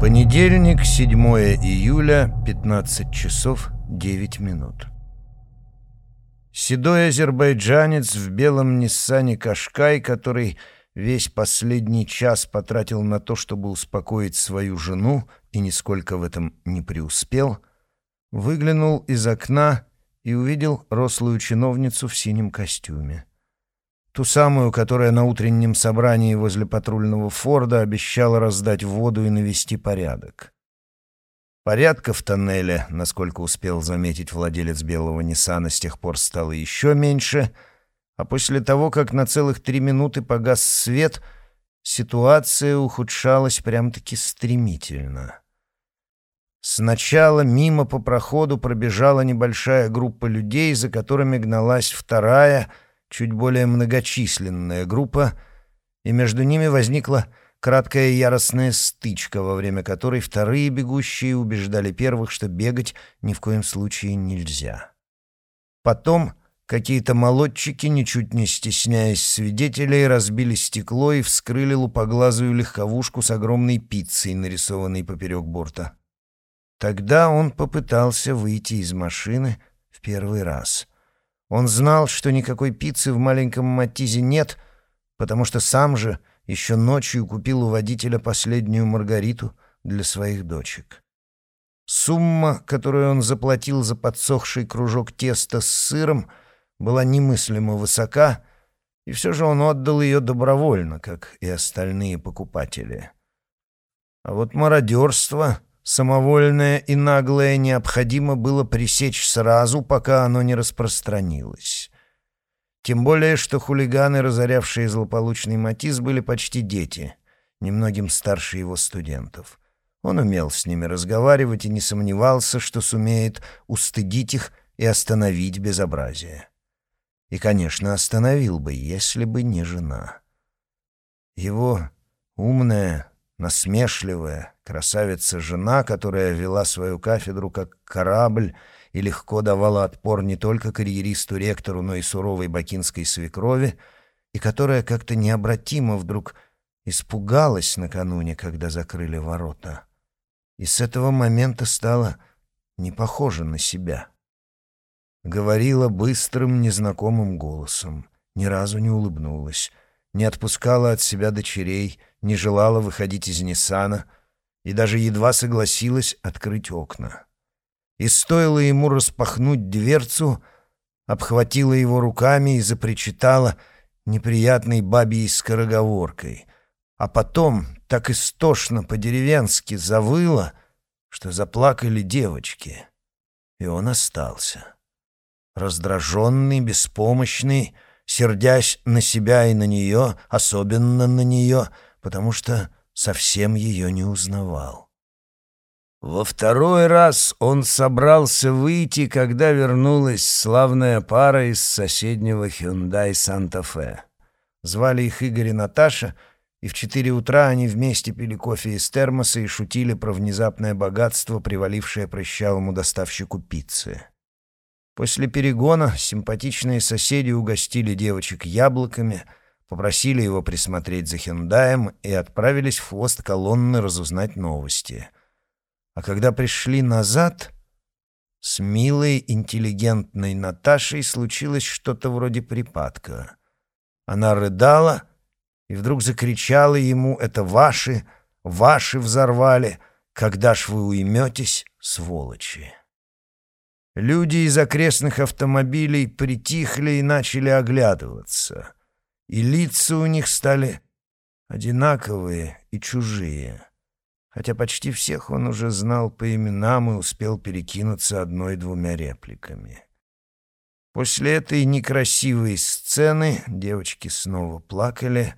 Понедельник, 7 июля, 15 часов 9 минут. Седой азербайджанец в белом Ниссане Кашкай, который весь последний час потратил на то, чтобы успокоить свою жену и нисколько в этом не преуспел, выглянул из окна и увидел рослую чиновницу в синем костюме. Ту самую, которая на утреннем собрании возле патрульного Форда обещала раздать воду и навести порядок. Порядка в тоннеле, насколько успел заметить владелец белого Ниссана, с тех пор стало еще меньше, а после того, как на целых три минуты погас свет, ситуация ухудшалась прям-таки стремительно. Сначала мимо по проходу пробежала небольшая группа людей, за которыми гналась вторая — чуть более многочисленная группа, и между ними возникла краткая яростная стычка, во время которой вторые бегущие убеждали первых, что бегать ни в коем случае нельзя. Потом какие-то молодчики, ничуть не стесняясь свидетелей, разбили стекло и вскрыли лупоглазую легковушку с огромной пиццей, нарисованной поперек борта. Тогда он попытался выйти из машины в первый раз — он знал, что никакой пиццы в маленьком Матизе нет, потому что сам же еще ночью купил у водителя последнюю маргариту для своих дочек. Сумма, которую он заплатил за подсохший кружок теста с сыром, была немыслимо высока, и все же он отдал ее добровольно, как и остальные покупатели. А вот мародерство самовольное и наглое необходимо было пресечь сразу, пока оно не распространилось. Тем более, что хулиганы, разорявшие злополучный Матис, были почти дети, немногим старше его студентов. Он умел с ними разговаривать и не сомневался, что сумеет устыдить их и остановить безобразие. И, конечно, остановил бы, если бы не жена. Его умная, насмешливая красавица-жена, которая вела свою кафедру как корабль и легко давала отпор не только карьеристу-ректору, но и суровой бакинской свекрови, и которая как-то необратимо вдруг испугалась накануне, когда закрыли ворота. И с этого момента стала не похожа на себя. Говорила быстрым, незнакомым голосом, ни разу не улыбнулась, не отпускала от себя дочерей, не желала выходить из Ниссана и даже едва согласилась открыть окна. И стоило ему распахнуть дверцу, обхватила его руками и запричитала неприятной бабьей скороговоркой, а потом так истошно по-деревенски завыла, что заплакали девочки, и он остался. Раздраженный, беспомощный, сердясь на себя и на нее, особенно на нее, потому что совсем ее не узнавал. Во второй раз он собрался выйти, когда вернулась славная пара из соседнего Hyundai Санта-Фе. Звали их Игорь и Наташа, и в четыре утра они вместе пили кофе из термоса и шутили про внезапное богатство, привалившее прыщавому доставщику пиццы. После перегона симпатичные соседи угостили девочек яблоками — попросили его присмотреть за Хендаем и отправились в хвост колонны разузнать новости. А когда пришли назад, с милой, интеллигентной Наташей случилось что-то вроде припадка. Она рыдала и вдруг закричала ему «Это ваши, ваши взорвали! Когда ж вы уйметесь, сволочи!» Люди из окрестных автомобилей притихли и начали оглядываться — и лица у них стали одинаковые и чужие. Хотя почти всех он уже знал по именам и успел перекинуться одной-двумя репликами. После этой некрасивой сцены девочки снова плакали.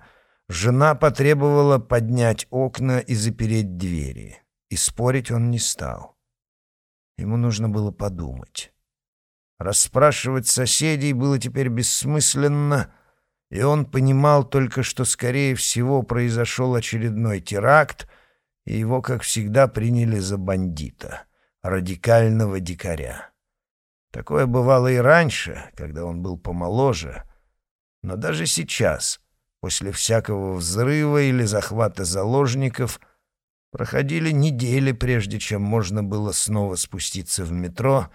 Жена потребовала поднять окна и запереть двери. И спорить он не стал. Ему нужно было подумать. Расспрашивать соседей было теперь бессмысленно, и он понимал только, что, скорее всего, произошел очередной теракт, и его, как всегда, приняли за бандита, радикального дикаря. Такое бывало и раньше, когда он был помоложе, но даже сейчас, после всякого взрыва или захвата заложников, Проходили недели, прежде чем можно было снова спуститься в метро,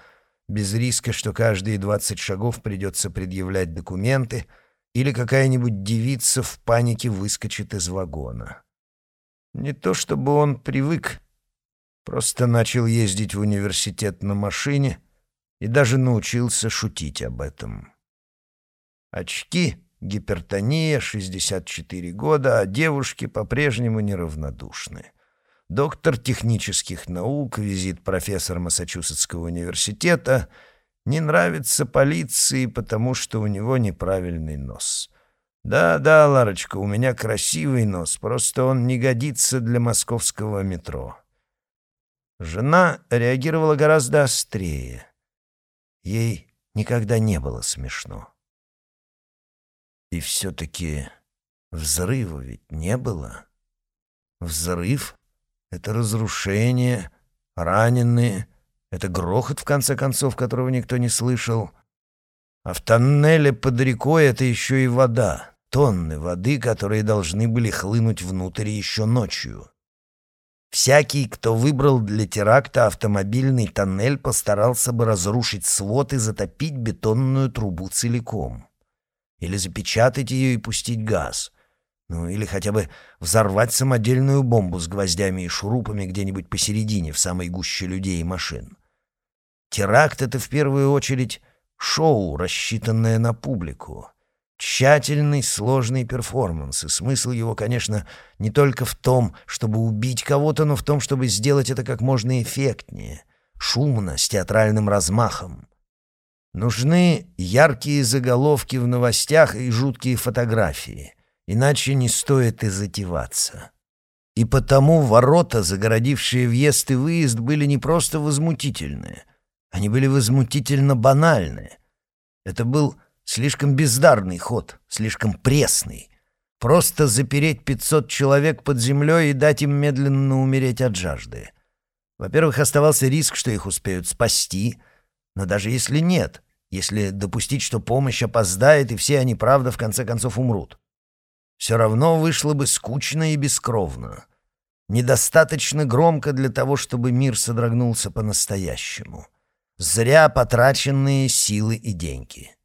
без риска, что каждые двадцать шагов придется предъявлять документы, или какая-нибудь девица в панике выскочит из вагона. Не то чтобы он привык, просто начал ездить в университет на машине и даже научился шутить об этом. Очки, гипертония, 64 года, а девушки по-прежнему неравнодушны. Доктор технических наук, визит профессор Массачусетского университета, не нравится полиции, потому что у него неправильный нос. Да-да, Ларочка, у меня красивый нос, просто он не годится для московского метро. Жена реагировала гораздо острее. Ей никогда не было смешно. И все-таки взрыва ведь не было. Взрыв — это разрушение, раненые, это грохот, в конце концов, которого никто не слышал. А в тоннеле под рекой это еще и вода, тонны воды, которые должны были хлынуть внутрь еще ночью. Всякий, кто выбрал для теракта автомобильный тоннель, постарался бы разрушить свод и затопить бетонную трубу целиком. Или запечатать ее и пустить газ. Ну, или хотя бы взорвать самодельную бомбу с гвоздями и шурупами где-нибудь посередине, в самой гуще людей и машин. Теракт — это в первую очередь шоу, рассчитанное на публику. Тщательный, сложный перформанс, и смысл его, конечно, не только в том, чтобы убить кого-то, но в том, чтобы сделать это как можно эффектнее, шумно, с театральным размахом. Нужны яркие заголовки в новостях и жуткие фотографии, иначе не стоит и затеваться. И потому ворота, загородившие въезд и выезд, были не просто возмутительные, они были возмутительно банальные. Это был слишком бездарный ход, слишком пресный. Просто запереть пятьсот человек под землей и дать им медленно умереть от жажды. Во-первых, оставался риск, что их успеют спасти — но даже если нет, если допустить, что помощь опоздает, и все они, правда, в конце концов умрут, все равно вышло бы скучно и бескровно. Недостаточно громко для того, чтобы мир содрогнулся по-настоящему. Зря потраченные силы и деньги.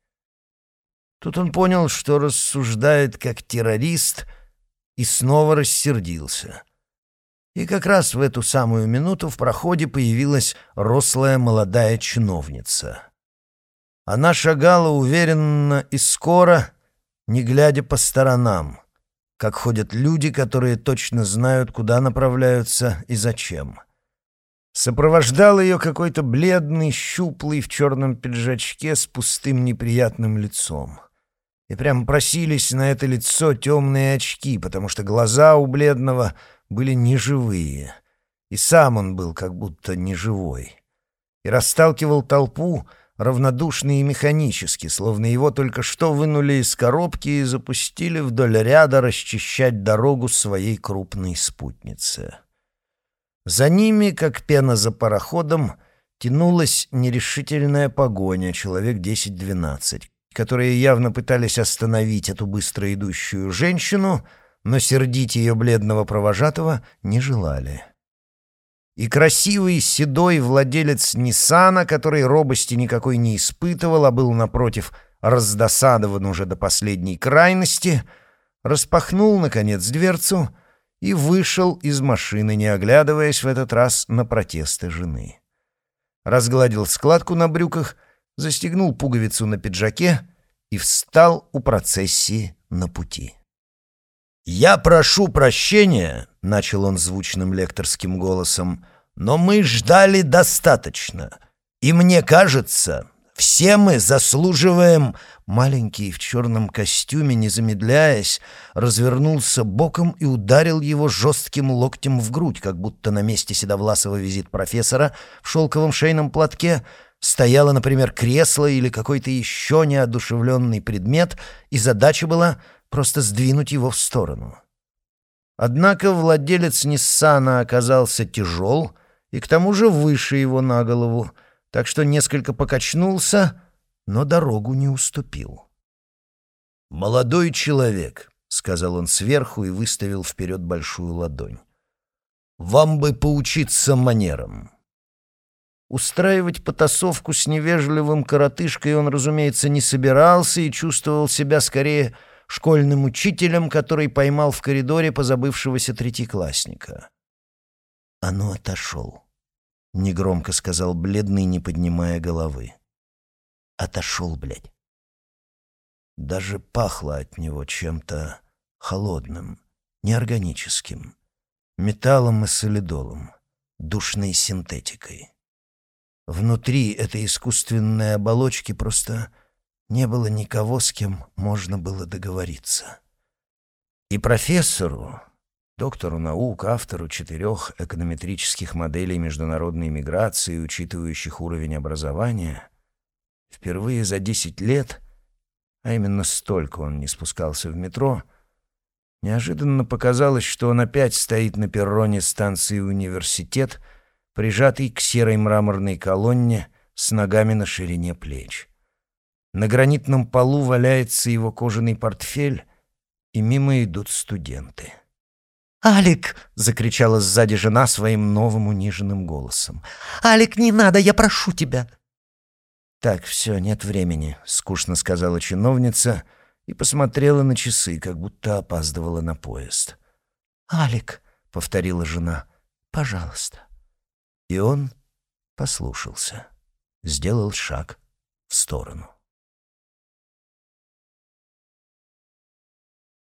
Тут он понял, что рассуждает как террорист, и снова рассердился. И как раз в эту самую минуту в проходе появилась рослая молодая чиновница. Она шагала уверенно и скоро, не глядя по сторонам, как ходят люди, которые точно знают, куда направляются и зачем. Сопровождал ее какой-то бледный, щуплый в черном пиджачке с пустым неприятным лицом. И прям просились на это лицо темные очки, потому что глаза у бледного — были неживые, и сам он был как будто неживой. И расталкивал толпу равнодушно и механически, словно его только что вынули из коробки и запустили вдоль ряда расчищать дорогу своей крупной спутнице. За ними, как пена за пароходом, тянулась нерешительная погоня, человек 10-12, которые явно пытались остановить эту быстро идущую женщину — но сердить ее бледного провожатого не желали. И красивый седой владелец Ниссана, который робости никакой не испытывал, а был, напротив, раздосадован уже до последней крайности, распахнул, наконец, дверцу и вышел из машины, не оглядываясь в этот раз на протесты жены. Разгладил складку на брюках, застегнул пуговицу на пиджаке и встал у процессии на пути. «Я прошу прощения», — начал он звучным лекторским голосом, «но мы ждали достаточно. И мне кажется, все мы заслуживаем...» Маленький в черном костюме, не замедляясь, развернулся боком и ударил его жестким локтем в грудь, как будто на месте седовласого визит профессора в шелковом шейном платке стояло, например, кресло или какой-то еще неодушевленный предмет, и задача была — просто сдвинуть его в сторону. Однако владелец Ниссана оказался тяжел и к тому же выше его на голову, так что несколько покачнулся, но дорогу не уступил. «Молодой человек», — сказал он сверху и выставил вперед большую ладонь. Вам бы поучиться манерам». Устраивать потасовку с невежливым коротышкой он, разумеется, не собирался и чувствовал себя скорее школьным учителем, который поймал в коридоре позабывшегося третьеклассника. «А ну, отошел», — негромко сказал бледный, не поднимая головы. «Отошел, блядь». Даже пахло от него чем-то холодным, неорганическим, металлом и солидолом, душной синтетикой. Внутри этой искусственной оболочки просто не было никого, с кем можно было договориться. И профессору, доктору наук, автору четырех эконометрических моделей международной миграции, учитывающих уровень образования, впервые за десять лет, а именно столько он не спускался в метро, неожиданно показалось, что он опять стоит на перроне станции «Университет», прижатый к серой мраморной колонне с ногами на ширине плеч. На гранитном полу валяется его кожаный портфель, и мимо идут студенты. «Алик!» — закричала сзади жена своим новым униженным голосом. «Алик, не надо, я прошу тебя!» «Так, все, нет времени», — скучно сказала чиновница и посмотрела на часы, как будто опаздывала на поезд. «Алик!» — повторила жена. «Пожалуйста». И он послушался, сделал шаг в сторону.